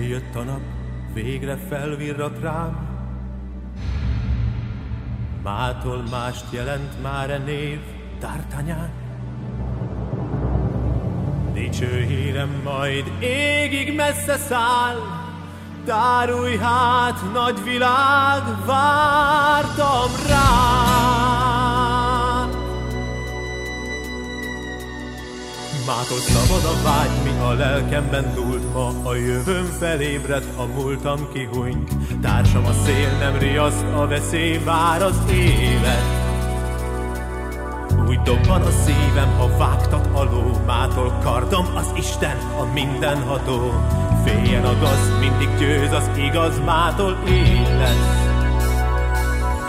Eljött a nap, végre felvirrat rám, Mától mást jelent már a név, D'Artagnan. Dicső hírem majd égig messze száll, Tárulj hát, nagy világ, vártam rá. Mától szabad a vágy, mi a lelkemben dúlt Ma a jövőm felébredt, a múltam kihúnyt. Társam a szél nem riaszt, a veszély vár az élet. Úgy dobban a szívem, ha vágtat a ló Mától kardom az Isten, a mindenható. Féljen a gaz, mindig győz az igaz, mától élet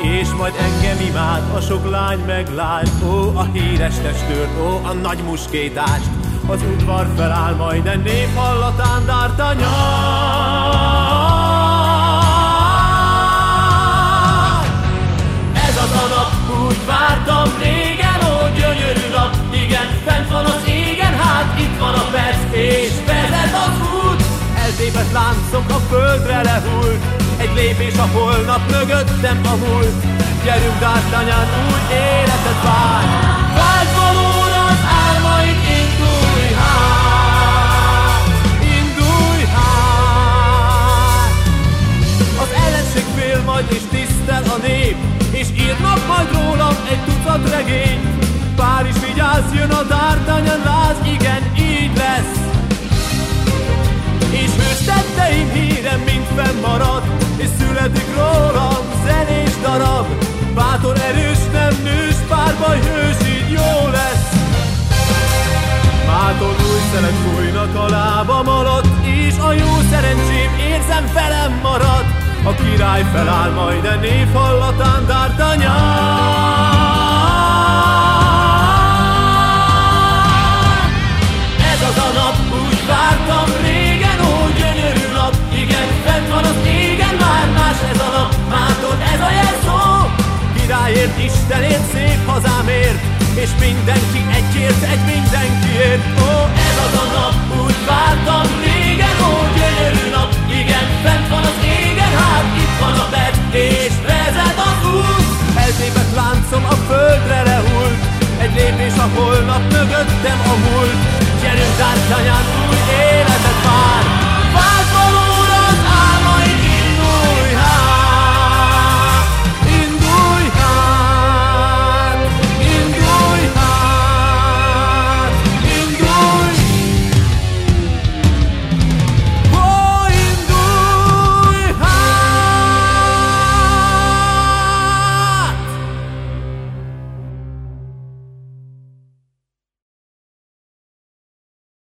és majd engem imád a sok lány meglát, ó, a híres testőr, ó, a nagy muskétást, az udvar feláll majd a nép hallatán D'Artagnan. Ez az a nap, úgy vártam régen, ó, gyönyörű nap, igen, fent van az égen, hát itt van a perc, és vezet az út. Eltépet láncok a lehult, egy lépés a holnap mögöttem a múlt Gyerünk D'Artagnan, úgy életet vár. Vágy valóra az álmaid, indulj hát. Indulj hát. Az ellenség fél és tisztel a nép És írnak majd rólam egy tucat regény Veled fújnak a lábam alatt, és a jó szerencsém érzem felem marad. A király feláll majd a név hallatán, dártanyán. az a nap Úgy vártam régen, ó gyönyörű nap Igen, fent van az égen, már más ez a nap Mától ez a jelszó Királyért, Istenért, szép hazámért És mindenki egyért, egy mindenkiért Ó, az a nap, úgy vártam régen, ó gyönyörű nap, igen, fent van az égen, hát itt van a bed, és vezet az út. Láncom a földre rehult, egy lépés a holnap mögöttem a múlt, gyerünk át, új életet vár.